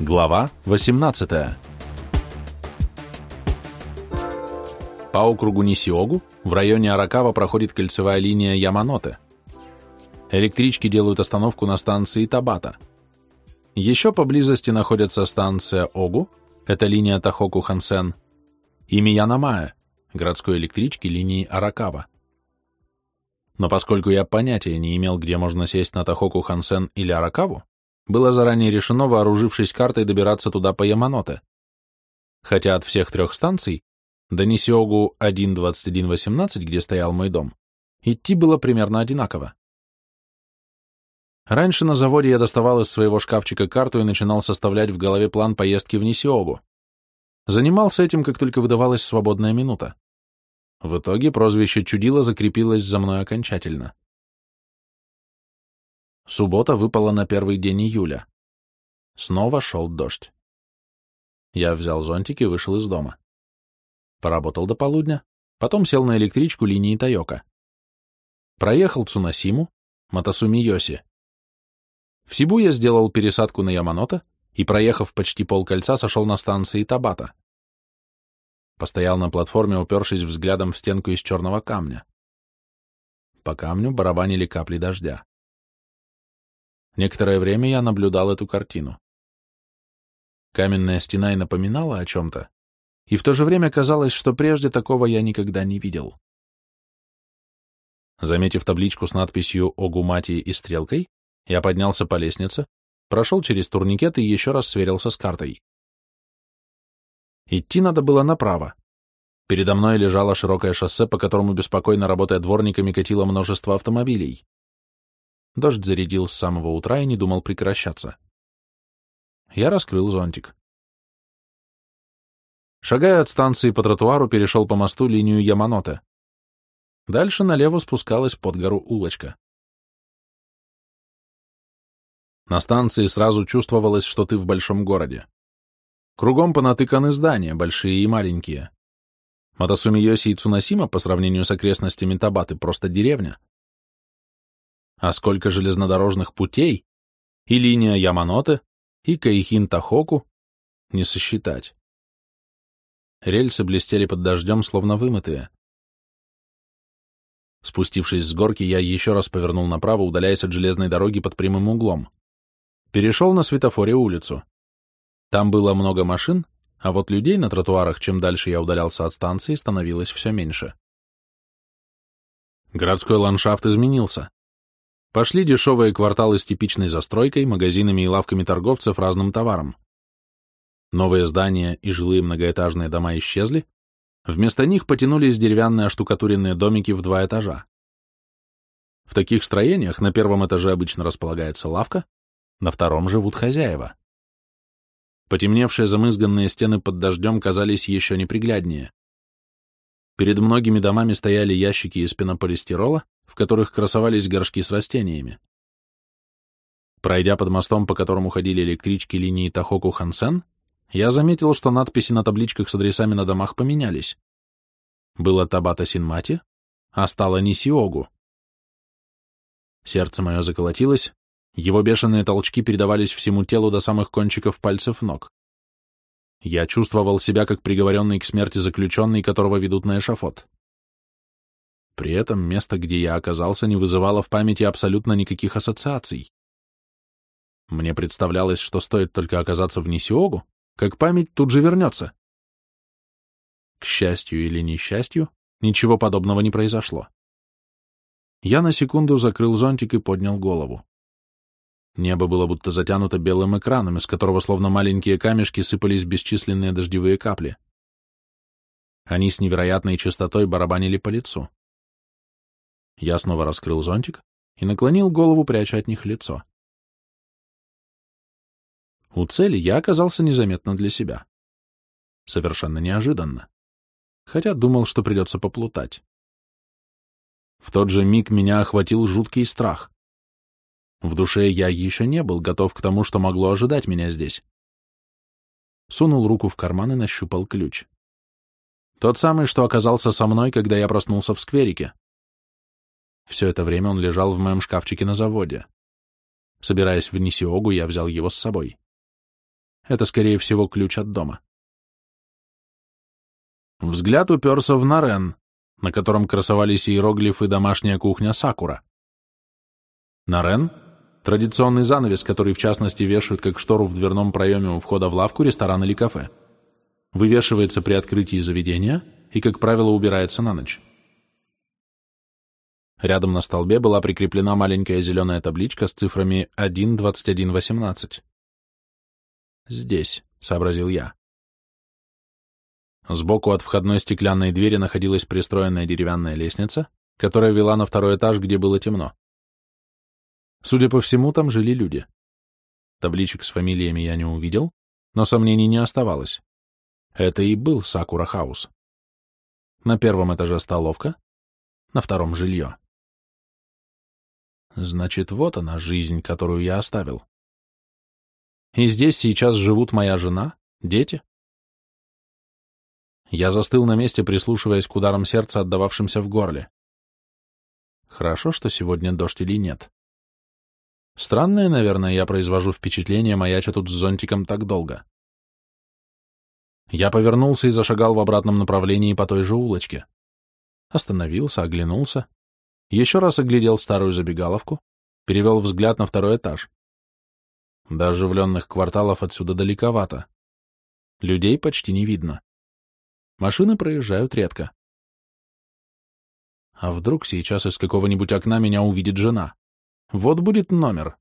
Глава 18 По округу Нисиогу в районе Аракава проходит кольцевая линия Яманоте. Электрички делают остановку на станции Табата. Еще поблизости находится станция Огу, это линия Тахоку-Хансен, и Миянамая, городской электрички линии Аракава. Но поскольку я понятия не имел, где можно сесть на Тахоку-Хансен или Аракаву, было заранее решено, вооружившись картой, добираться туда по Яманоте. Хотя от всех трех станций, до Нисиогу 1.21.18, где стоял мой дом, идти было примерно одинаково. Раньше на заводе я доставал из своего шкафчика карту и начинал составлять в голове план поездки в Нисиогу. Занимался этим, как только выдавалась свободная минута. В итоге прозвище «Чудило» закрепилось за мной окончательно. Суббота выпала на первый день июля. Снова шел дождь. Я взял зонтик и вышел из дома. Поработал до полудня, потом сел на электричку линии Тайока. Проехал Цунасиму, Матасуми-Йоси. В Сибу я сделал пересадку на Яманота и, проехав почти полкольца, сошел на станции Табата. Постоял на платформе, упершись взглядом в стенку из черного камня. По камню барабанили капли дождя. Некоторое время я наблюдал эту картину. Каменная стена и напоминала о чем-то, и в то же время казалось, что прежде такого я никогда не видел. Заметив табличку с надписью «Огумати» и стрелкой, я поднялся по лестнице, прошел через турникет и еще раз сверился с картой. Идти надо было направо. Передо мной лежало широкое шоссе, по которому, беспокойно работая дворниками, катило множество автомобилей. Дождь зарядил с самого утра и не думал прекращаться. Я раскрыл зонтик. Шагая от станции по тротуару, перешел по мосту линию Яманоте. Дальше налево спускалась под гору улочка. На станции сразу чувствовалось, что ты в большом городе. Кругом понатыканы здания, большие и маленькие. Матасумиоси и Цунасима по сравнению с окрестностями Табаты просто деревня. А сколько железнодорожных путей, и линия Яманоте, и Кайхин-Тахоку, не сосчитать. Рельсы блестели под дождем, словно вымытые. Спустившись с горки, я еще раз повернул направо, удаляясь от железной дороги под прямым углом. Перешел на светофоре улицу. Там было много машин, а вот людей на тротуарах, чем дальше я удалялся от станции, становилось все меньше. Городской ландшафт изменился. Пошли дешевые кварталы с типичной застройкой, магазинами и лавками торговцев разным товаром. Новые здания и жилые многоэтажные дома исчезли, вместо них потянулись деревянные оштукатуренные домики в два этажа. В таких строениях на первом этаже обычно располагается лавка, на втором живут хозяева. Потемневшие замызганные стены под дождем казались еще непригляднее. Перед многими домами стояли ящики из пенополистирола, в которых красовались горшки с растениями. Пройдя под мостом, по которому ходили электрички линии Тахоку-Хансен, я заметил, что надписи на табличках с адресами на домах поменялись. Было Табата Синмати, а стало Нисиогу. Сердце мое заколотилось, его бешеные толчки передавались всему телу до самых кончиков пальцев ног. Я чувствовал себя как приговоренный к смерти заключенный, которого ведут на эшафот. При этом место, где я оказался, не вызывало в памяти абсолютно никаких ассоциаций. Мне представлялось, что стоит только оказаться в Нисиогу, как память тут же вернется. К счастью или несчастью, ничего подобного не произошло. Я на секунду закрыл зонтик и поднял голову. Небо было будто затянуто белым экраном, из которого словно маленькие камешки сыпались бесчисленные дождевые капли. Они с невероятной частотой барабанили по лицу. Я снова раскрыл зонтик и наклонил голову, пряча от них лицо. У цели я оказался незаметно для себя. Совершенно неожиданно. Хотя думал, что придется поплутать. В тот же миг меня охватил жуткий страх. В душе я еще не был готов к тому, что могло ожидать меня здесь. Сунул руку в карман и нащупал ключ. Тот самый, что оказался со мной, когда я проснулся в скверике. Все это время он лежал в моем шкафчике на заводе. Собираясь в Нисиогу, я взял его с собой. Это, скорее всего, ключ от дома. Взгляд уперся в Нарен, на котором красовались иероглифы «Домашняя кухня Сакура». Нарен — традиционный занавес, который в частности вешают как штору в дверном проеме у входа в лавку, ресторан или кафе. Вывешивается при открытии заведения и, как правило, убирается на ночь. Рядом на столбе была прикреплена маленькая зеленая табличка с цифрами 1.21.18. «Здесь», — сообразил я. Сбоку от входной стеклянной двери находилась пристроенная деревянная лестница, которая вела на второй этаж, где было темно. Судя по всему, там жили люди. Табличек с фамилиями я не увидел, но сомнений не оставалось. Это и был Сакура Хаус. На первом этаже столовка, на втором — жилье. Значит, вот она, жизнь, которую я оставил. И здесь сейчас живут моя жена, дети. Я застыл на месте, прислушиваясь к ударам сердца, отдававшимся в горле. Хорошо, что сегодня дождь или нет. Странное, наверное, я произвожу впечатление, маяча тут с зонтиком так долго. Я повернулся и зашагал в обратном направлении по той же улочке. Остановился, оглянулся, еще раз оглядел старую забегаловку, перевел взгляд на второй этаж. До оживленных кварталов отсюда далековато. Людей почти не видно. Машины проезжают редко. А вдруг сейчас из какого-нибудь окна меня увидит жена? Вот будет номер.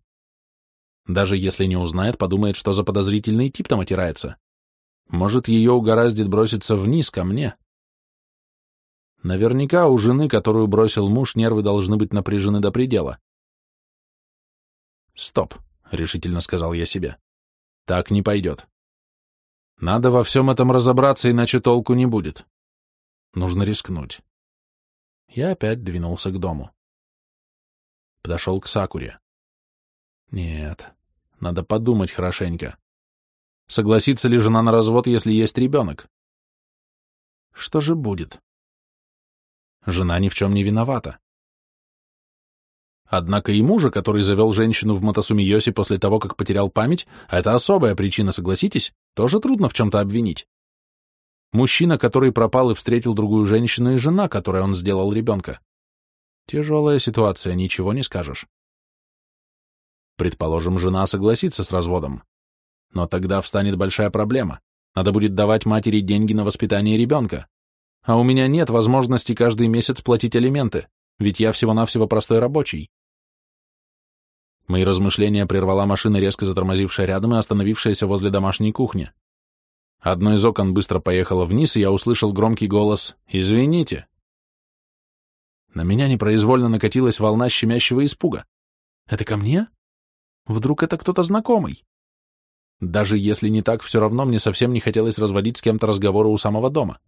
Даже если не узнает, подумает, что за подозрительный тип там отирается. Может, ее угораздит броситься вниз ко мне, Наверняка у жены, которую бросил муж, нервы должны быть напряжены до предела. «Стоп», — решительно сказал я себе. «Так не пойдет. Надо во всем этом разобраться, иначе толку не будет. Нужно рискнуть». Я опять двинулся к дому. Подошел к Сакуре. Нет, надо подумать хорошенько. Согласится ли жена на развод, если есть ребенок? Что же будет? Жена ни в чем не виновата. Однако и мужа, который завел женщину в Мотосумиосе после того, как потерял память, а это особая причина, согласитесь, тоже трудно в чем-то обвинить. Мужчина, который пропал и встретил другую женщину, и жена, которой он сделал ребенка. Тяжелая ситуация, ничего не скажешь. Предположим, жена согласится с разводом. Но тогда встанет большая проблема. Надо будет давать матери деньги на воспитание ребенка. А у меня нет возможности каждый месяц платить алименты, ведь я всего-навсего простой рабочий. Мои размышления прервала машина, резко затормозившая рядом и остановившаяся возле домашней кухни. Одно из окон быстро поехало вниз, и я услышал громкий голос «Извините». На меня непроизвольно накатилась волна щемящего испуга. «Это ко мне? Вдруг это кто-то знакомый?» Даже если не так, все равно мне совсем не хотелось разводить с кем-то разговоры у самого дома.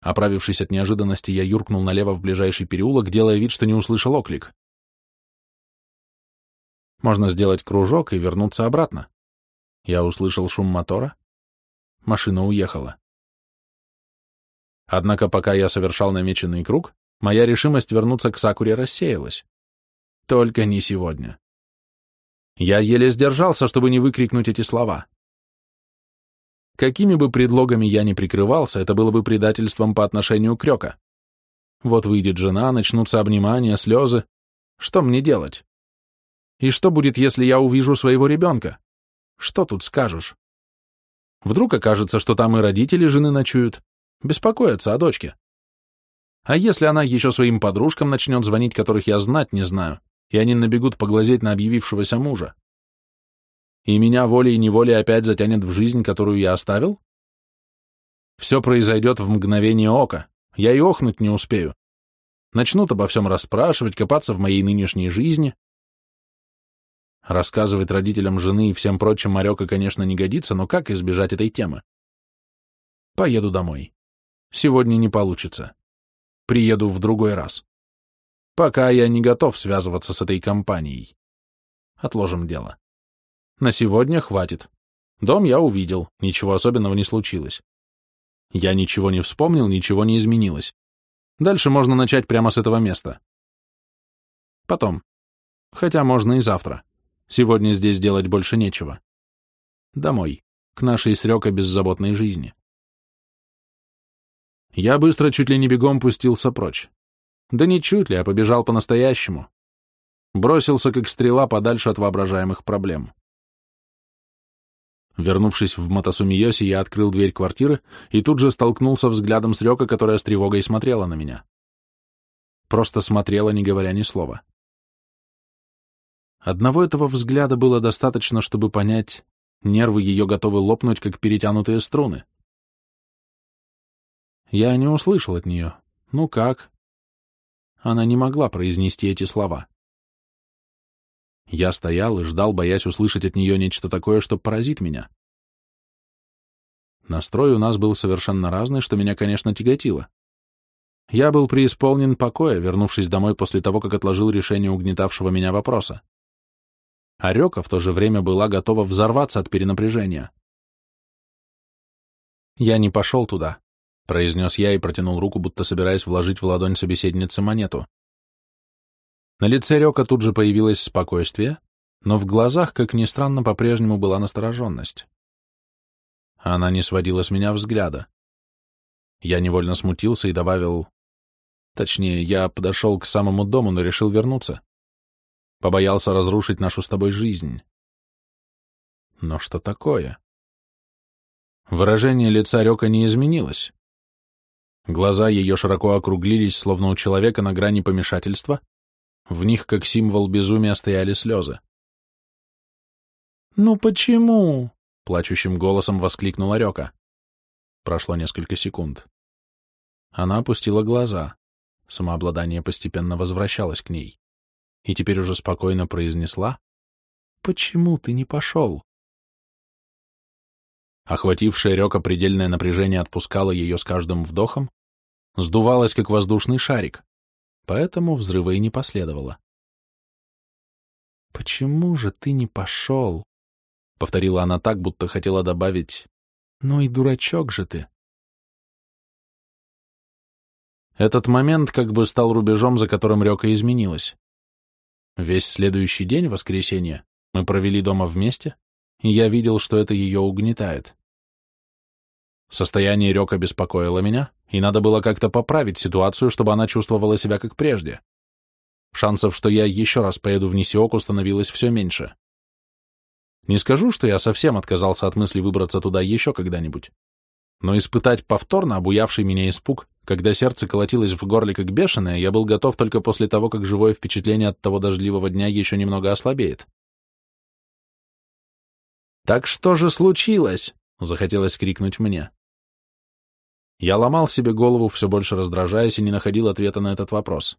Оправившись от неожиданности, я юркнул налево в ближайший переулок, делая вид, что не услышал оклик. Можно сделать кружок и вернуться обратно. Я услышал шум мотора. Машина уехала. Однако пока я совершал намеченный круг, моя решимость вернуться к Сакуре рассеялась. Только не сегодня. Я еле сдержался, чтобы не выкрикнуть эти слова. Какими бы предлогами я ни прикрывался, это было бы предательством по отношению к Рёка. Вот выйдет жена, начнутся обнимания, слезы. Что мне делать? И что будет, если я увижу своего ребенка? Что тут скажешь? Вдруг окажется, что там и родители жены ночуют, беспокоятся о дочке. А если она еще своим подружкам начнет звонить, которых я знать не знаю, и они набегут поглазеть на объявившегося мужа? И меня волей-неволей опять затянет в жизнь, которую я оставил? Все произойдет в мгновение ока, я и охнуть не успею. Начнут обо всем расспрашивать, копаться в моей нынешней жизни. Рассказывать родителям жены и всем прочим Марека, конечно, не годится, но как избежать этой темы? Поеду домой. Сегодня не получится. Приеду в другой раз. Пока я не готов связываться с этой компанией. Отложим дело. На сегодня хватит. Дом я увидел, ничего особенного не случилось. Я ничего не вспомнил, ничего не изменилось. Дальше можно начать прямо с этого места. Потом. Хотя можно и завтра. Сегодня здесь делать больше нечего. Домой, к нашей с Рёка беззаботной жизни. Я быстро, чуть ли не бегом, пустился прочь. Да не чуть ли, а побежал по-настоящему. Бросился, как стрела, подальше от воображаемых проблем. Вернувшись в Матасумиоси, я открыл дверь квартиры и тут же столкнулся взглядом с Рёка, которая с тревогой смотрела на меня. Просто смотрела, не говоря ни слова. Одного этого взгляда было достаточно, чтобы понять, нервы ее готовы лопнуть, как перетянутые струны. Я не услышал от нее. «Ну как?» Она не могла произнести эти слова. Я стоял и ждал, боясь услышать от нее нечто такое, что поразит меня. Настрой у нас был совершенно разный, что меня, конечно, тяготило. Я был преисполнен покоя, вернувшись домой после того, как отложил решение угнетавшего меня вопроса. Орека в то же время была готова взорваться от перенапряжения. «Я не пошел туда», — произнес я и протянул руку, будто собираясь вложить в ладонь собеседницы монету. На лице Река тут же появилось спокойствие, но в глазах, как ни странно, по-прежнему была настороженность. Она не сводила с меня взгляда. Я невольно смутился и добавил... Точнее, я подошел к самому дому, но решил вернуться. Побоялся разрушить нашу с тобой жизнь. Но что такое? Выражение лица Река не изменилось. Глаза ее широко округлились, словно у человека на грани помешательства, в них, как символ безумия, стояли слезы. «Ну почему?» — плачущим голосом воскликнула Река. Прошло несколько секунд. Она опустила глаза. Самообладание постепенно возвращалось к ней. И теперь уже спокойно произнесла «Почему ты не пошел?» Охватившая Река предельное напряжение отпускало ее с каждым вдохом, сдувалась, как воздушный шарик поэтому взрыва и не последовало. «Почему же ты не пошел?» — повторила она так, будто хотела добавить «Ну и дурачок же ты». Этот момент как бы стал рубежом, за которым Рёка изменилась. Весь следующий день, воскресенье, мы провели дома вместе, и я видел, что это ее угнетает. Состояние Рёка беспокоило меня, и надо было как-то поправить ситуацию, чтобы она чувствовала себя как прежде. Шансов, что я еще раз поеду в Нисиоку, становилось все меньше. Не скажу, что я совсем отказался от мысли выбраться туда еще когда-нибудь, но испытать повторно обуявший меня испуг, когда сердце колотилось в горле как бешеное, я был готов только после того, как живое впечатление от того дождливого дня еще немного ослабеет. «Так что же случилось?» — захотелось крикнуть мне. Я ломал себе голову, все больше раздражаясь, и не находил ответа на этот вопрос.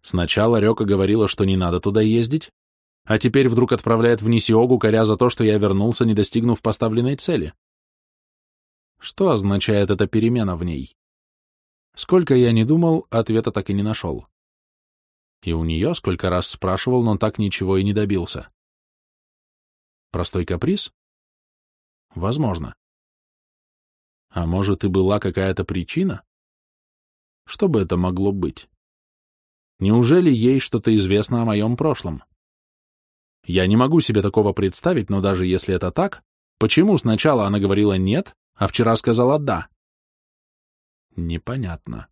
Сначала Рёка говорила, что не надо туда ездить, а теперь вдруг отправляет в Нисиогу, коря за то, что я вернулся, не достигнув поставленной цели. Что означает эта перемена в ней? Сколько я не думал, ответа так и не нашел. И у нее сколько раз спрашивал, но так ничего и не добился. Простой каприз? Возможно. А может, и была какая-то причина? Что бы это могло быть? Неужели ей что-то известно о моем прошлом? Я не могу себе такого представить, но даже если это так, почему сначала она говорила «нет», а вчера сказала «да»? Непонятно.